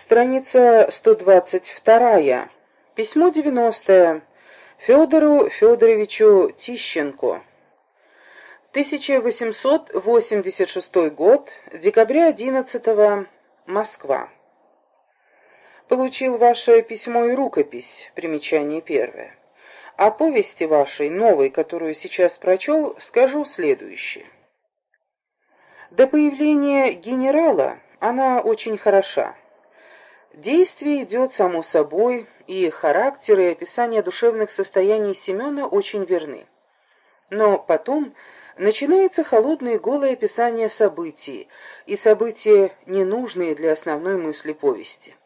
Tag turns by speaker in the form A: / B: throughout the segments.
A: Страница 122. Письмо 90. Федору Федоровичу Тищенко. 1886 год, декабря 11 Москва. Получил ваше письмо и рукопись, примечание первое. О повести вашей, новой, которую сейчас прочел, скажу следующее. До появления генерала она очень хороша. Действие идет само собой, и характер и описание душевных состояний Семена очень верны. Но потом начинается холодное и голое описание событий, и события ненужные для основной мысли повести.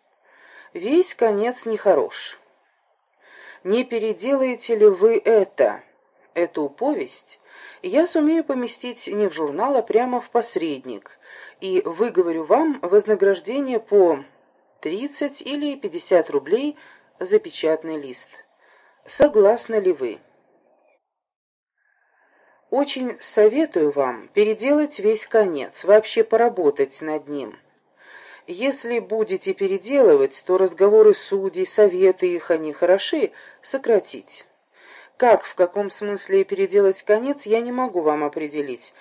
A: Весь конец нехорош. Не переделаете ли вы это, эту повесть, я сумею поместить не в журнал, а прямо в посредник, и выговорю вам вознаграждение по 30 или 50 рублей за печатный лист. Согласны ли вы? Очень советую вам переделать весь конец, вообще поработать над ним. Если будете переделывать, то разговоры судей, советы их, они хороши, сократить. Как, в каком смысле переделать конец, я не могу вам определить.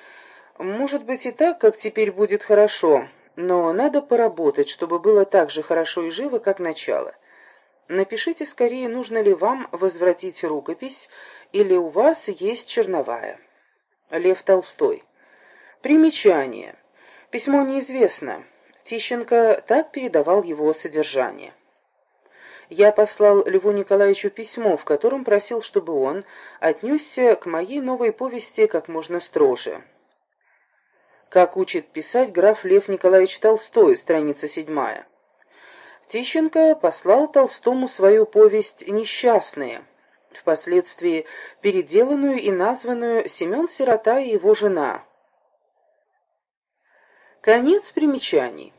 A: Может быть и так, как теперь будет хорошо, но надо поработать, чтобы было так же хорошо и живо, как начало. Напишите скорее, нужно ли вам возвратить рукопись, или у вас есть черновая. Лев Толстой. Примечание. Письмо неизвестно. Тищенко так передавал его содержание. Я послал Льву Николаевичу письмо, в котором просил, чтобы он отнесся к моей новой повести как можно строже как учит писать граф Лев Николаевич Толстой, страница седьмая. Тищенко послал Толстому свою повесть «Несчастные», впоследствии переделанную и названную «Семен Сирота и его жена». Конец примечаний.